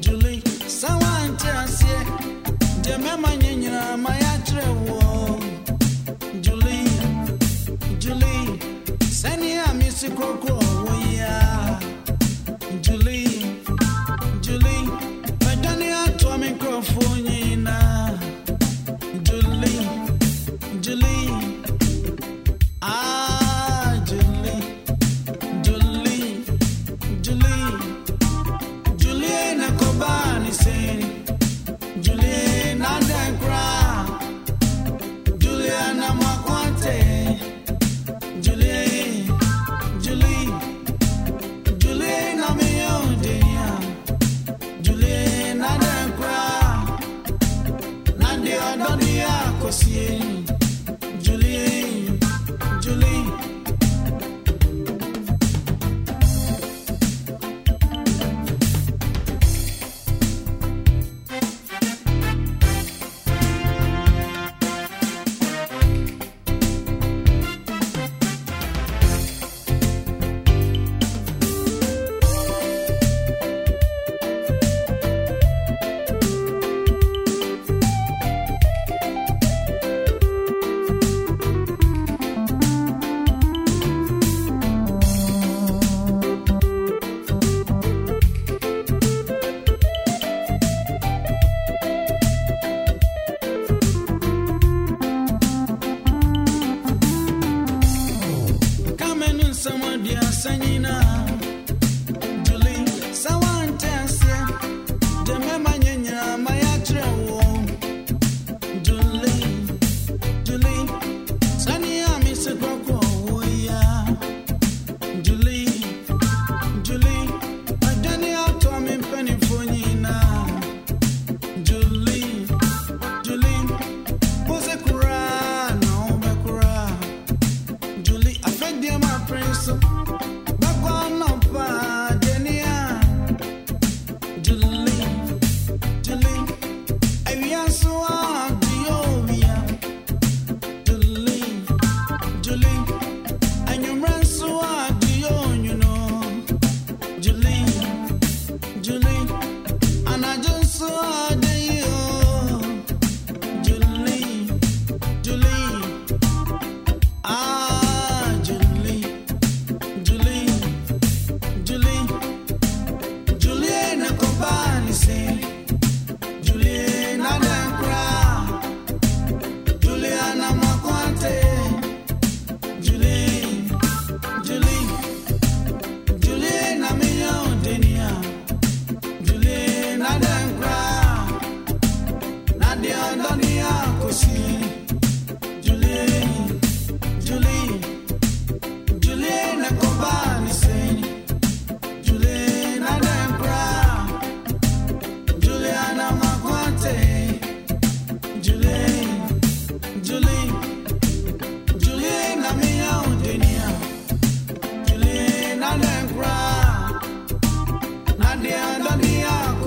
Julie, someone tells you, the mamma, you know, my attribute.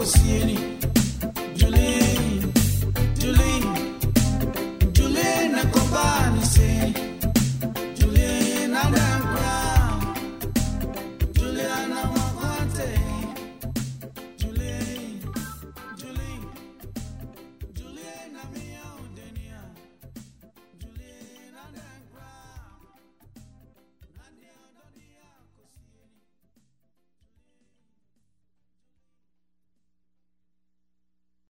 see any.